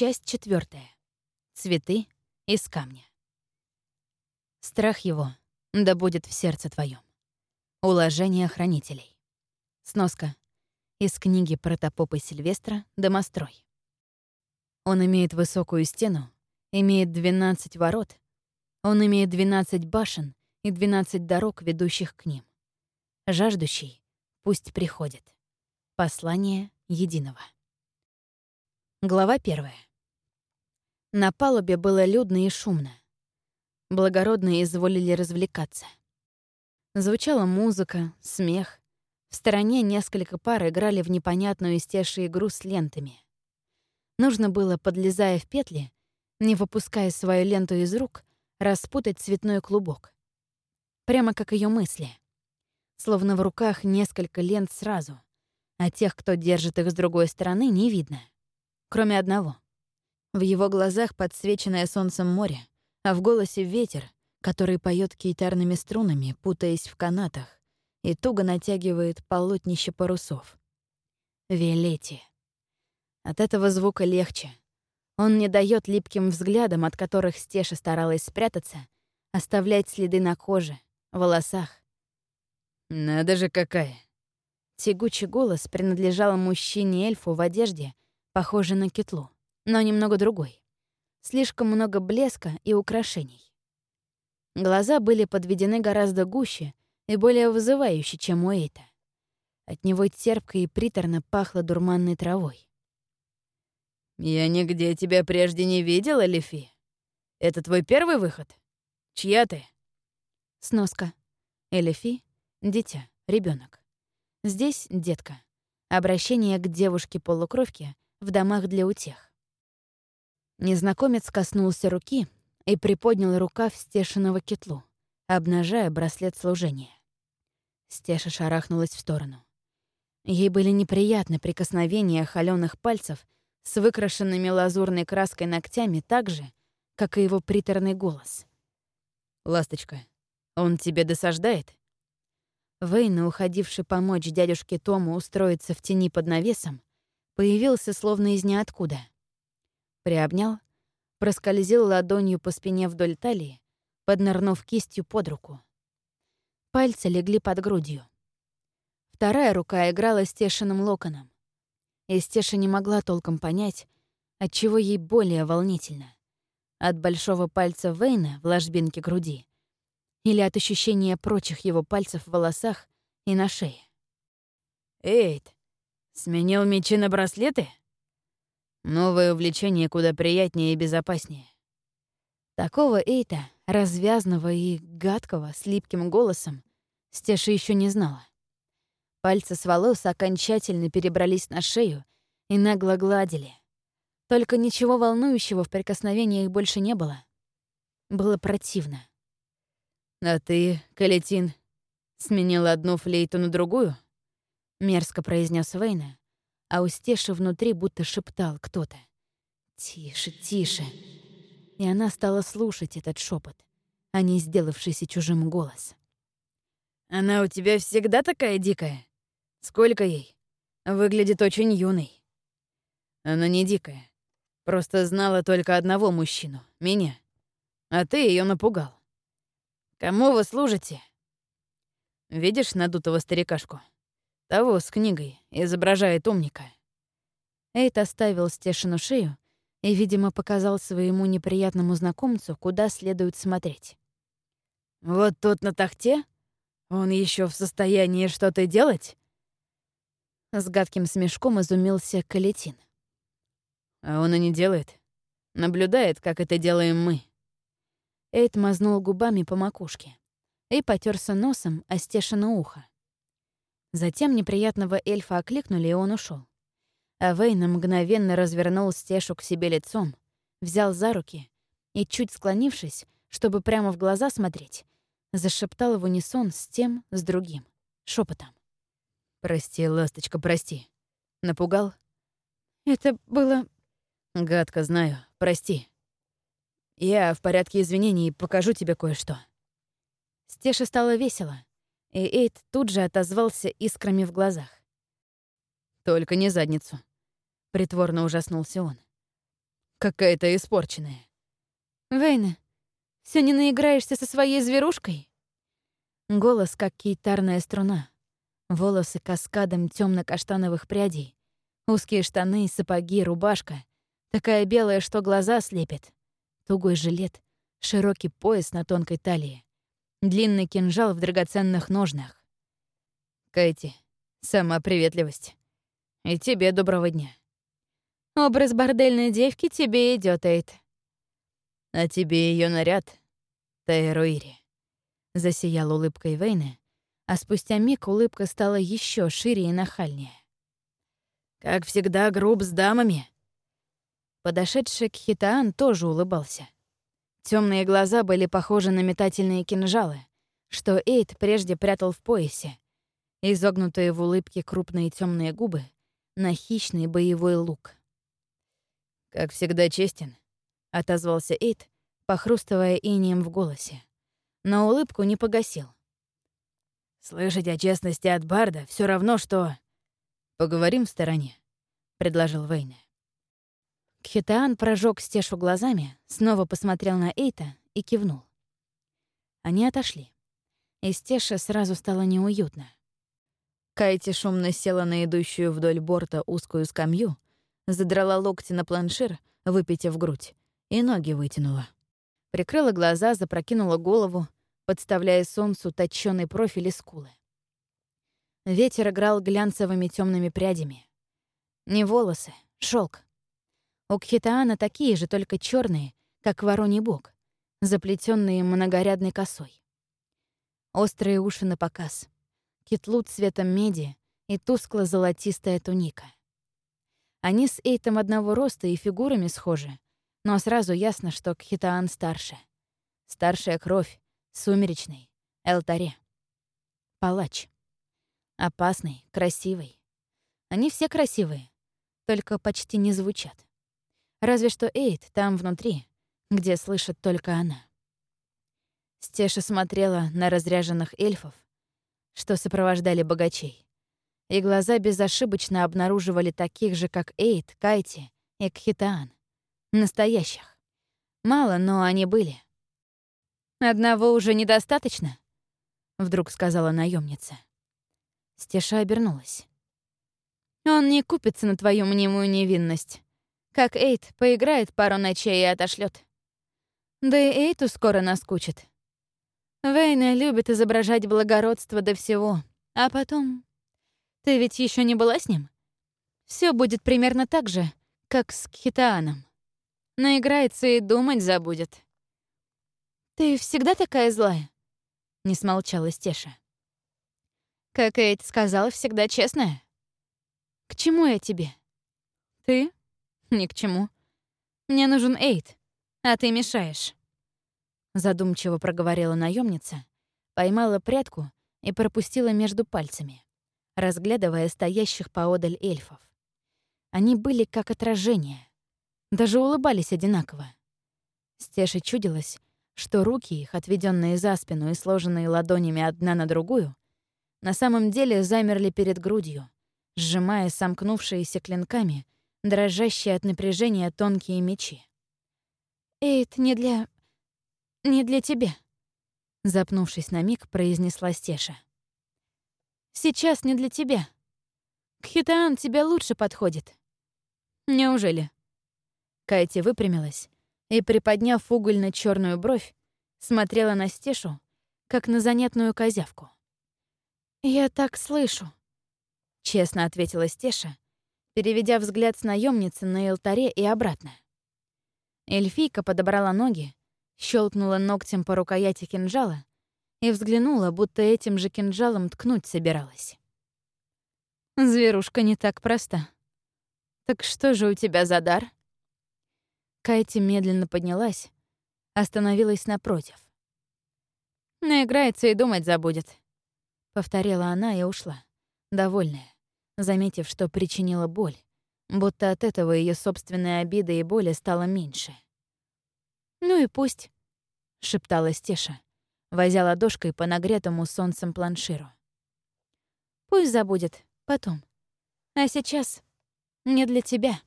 Часть четвертая. Цветы из камня. Страх его да будет в сердце твоем. Уложение хранителей. Сноска. Из книги протопопа Сильвестра «Домострой». Он имеет высокую стену, имеет 12 ворот, он имеет 12 башен и 12 дорог, ведущих к ним. Жаждущий пусть приходит. Послание единого. Глава первая. На палубе было людно и шумно. Благородные изволили развлекаться. Звучала музыка, смех. В стороне несколько пар играли в непонятную истешую игру с лентами. Нужно было, подлезая в петли, не выпуская свою ленту из рук, распутать цветной клубок. Прямо как ее мысли. Словно в руках несколько лент сразу, а тех, кто держит их с другой стороны, не видно кроме одного. В его глазах подсвеченное солнцем море, а в голосе ветер, который поет китарными струнами, путаясь в канатах, и туго натягивает полотнище парусов. Виолетти. От этого звука легче. Он не дает липким взглядам, от которых Стеша старалась спрятаться, оставлять следы на коже, волосах. «Надо же какая!» Тягучий голос принадлежал мужчине-эльфу в одежде, похожий на кетлу, но немного другой. Слишком много блеска и украшений. Глаза были подведены гораздо гуще и более вызывающе, чем у Эйта. От него терпко и приторно пахло дурманной травой. «Я нигде тебя прежде не видела, Лифи. Это твой первый выход? Чья ты?» Сноска. Элифи — дитя, ребенок. Здесь детка. Обращение к девушке-полукровке — в домах для утех. Незнакомец коснулся руки и приподнял рукав стешиного кетлу, обнажая браслет служения. Стеша шарахнулась в сторону. Ей были неприятны прикосновения холёных пальцев с выкрашенными лазурной краской ногтями так же, как и его приторный голос. «Ласточка, он тебе досаждает?» Вейна, уходивший помочь дядюшке Тому устроиться в тени под навесом, появился словно из ниоткуда. Приобнял, проскользил ладонью по спине вдоль талии, поднырнув кистью под руку. Пальцы легли под грудью. Вторая рука играла стешиным локоном. И Стеша не могла толком понять, от чего ей более волнительно. От большого пальца Вейна в ложбинке груди или от ощущения прочих его пальцев в волосах и на шее. «Эйд, Сменил мечи на браслеты? Новое увлечение куда приятнее и безопаснее. Такого Эйта, развязного и гадкого, с липким голосом, Стеша еще не знала. Пальцы с волос окончательно перебрались на шею и нагло гладили. Только ничего волнующего в прикосновениях больше не было. Было противно. «А ты, Калетин, сменил одну флейту на другую?» — мерзко произнес Вейна, а у Стеши внутри будто шептал кто-то. «Тише, тише». И она стала слушать этот шепот, а не сделавшийся чужим голос. «Она у тебя всегда такая дикая? Сколько ей? Выглядит очень юной». «Она не дикая. Просто знала только одного мужчину — меня. А ты ее напугал. Кому вы служите?» «Видишь надутого старикашку?» Того с книгой, изображает умника. Эйт оставил Стешину шею и, видимо, показал своему неприятному знакомцу, куда следует смотреть. «Вот тут на тахте? Он еще в состоянии что-то делать?» С гадким смешком изумился Калетин. «А он и не делает. Наблюдает, как это делаем мы». Эйт мазнул губами по макушке и потерся носом о Стешину ухо. Затем неприятного эльфа окликнули, и он ушел. А Вейн мгновенно развернул Стешу к себе лицом, взял за руки и, чуть склонившись, чтобы прямо в глаза смотреть, зашептал в унисон с тем, с другим, шепотом. «Прости, ласточка, прости. Напугал?» «Это было...» «Гадко знаю. Прости. Я в порядке извинений покажу тебе кое-что». Стеша стало весело и Эйд тут же отозвался искрами в глазах. «Только не задницу», — притворно ужаснулся он. какая-то испорченная. Вейна, все не наиграешься со своей зверушкой? Голос, как китарная струна. Волосы каскадом темно каштановых прядей. Узкие штаны, сапоги, рубашка. Такая белая, что глаза слепит. Тугой жилет, широкий пояс на тонкой талии. Длинный кинжал в драгоценных ножнах. Кэти, сама приветливость. И тебе доброго дня. Образ бордельной девки тебе идет, Эйт. А тебе ее наряд, Тайруири. Засиял улыбкой Вейны, а спустя миг улыбка стала еще шире и нахальнее. «Как всегда, груб с дамами». Подошедший к Хитаан тоже улыбался. Темные глаза были похожи на метательные кинжалы, что Эйд прежде прятал в поясе, изогнутые в улыбке крупные темные губы на хищный боевой лук. «Как всегда честен», — отозвался Эйд, похрустывая инием в голосе, но улыбку не погасил. «Слышать о честности от Барда все равно, что...» «Поговорим в стороне», — предложил Вейне. Кхитаан прожег стешу глазами, снова посмотрел на Эйта и кивнул. Они отошли. И стеша сразу стало неуютно. Кайти шумно села на идущую вдоль борта узкую скамью, задрала локти на планшир, выпитив грудь, и ноги вытянула. Прикрыла глаза, запрокинула голову, подставляя солнцу точёный профиль и скулы. Ветер играл глянцевыми темными прядями. Не волосы, шелк. У Кхитаана такие же, только черные, как вороний бок, заплетенные многорядной косой. Острые уши на показ китлут цветом меди и тускло-золотистая туника. Они с Эйтом одного роста и фигурами схожи, но сразу ясно, что Кхитаан старше. Старшая кровь, сумеречный, Элтаре. Палач. Опасный, красивый. Они все красивые, только почти не звучат. Разве что Эйт там внутри, где слышит только она. Стеша смотрела на разряженных эльфов, что сопровождали богачей. И глаза безошибочно обнаруживали таких же, как Эйт, Кайти и Кхитаан. Настоящих. Мало, но они были. «Одного уже недостаточно?» — вдруг сказала наемница. Стеша обернулась. «Он не купится на твою мнимую невинность. Как Эйт поиграет пару ночей и отошлет. Да и Эйту скоро наскучит. Вейна любит изображать благородство до всего. А потом... Ты ведь еще не была с ним? Все будет примерно так же, как с Кхитааном. Наиграется и думать забудет. «Ты всегда такая злая?» — не смолчала Стеша. «Как Эйд сказала, всегда честная. К чему я тебе?» «Ты? Ни к чему. Мне нужен Эйд, а ты мешаешь» задумчиво проговорила наемница, поймала прядку и пропустила между пальцами, разглядывая стоящих поодаль эльфов. Они были как отражение, даже улыбались одинаково. Стеше чудилось, что руки их, отведенные за спину и сложенные ладонями одна на другую, на самом деле замерли перед грудью, сжимая сомкнувшиеся клинками дрожащие от напряжения тонкие мечи. «Эйд не для... «Не для тебя», — запнувшись на миг, произнесла Стеша. «Сейчас не для тебя. Кхитаан тебе лучше подходит». «Неужели?» Кайти выпрямилась и, приподняв угольно черную бровь, смотрела на Стешу, как на занятную козявку. «Я так слышу», — честно ответила Стеша, переведя взгляд с наемницы на алтаре и обратно. Эльфийка подобрала ноги, щелкнула ногтем по рукояти кинжала и взглянула, будто этим же кинжалом ткнуть собиралась. «Зверушка не так проста. Так что же у тебя за дар?» Кайти медленно поднялась, остановилась напротив. «Наиграется и думать забудет», — повторила она и ушла, довольная, заметив, что причинила боль, будто от этого ее собственная обида и боли стало меньше. «Ну и пусть», — шептала Стеша, возя ладошкой по нагретому солнцем планширу. «Пусть забудет, потом. А сейчас не для тебя».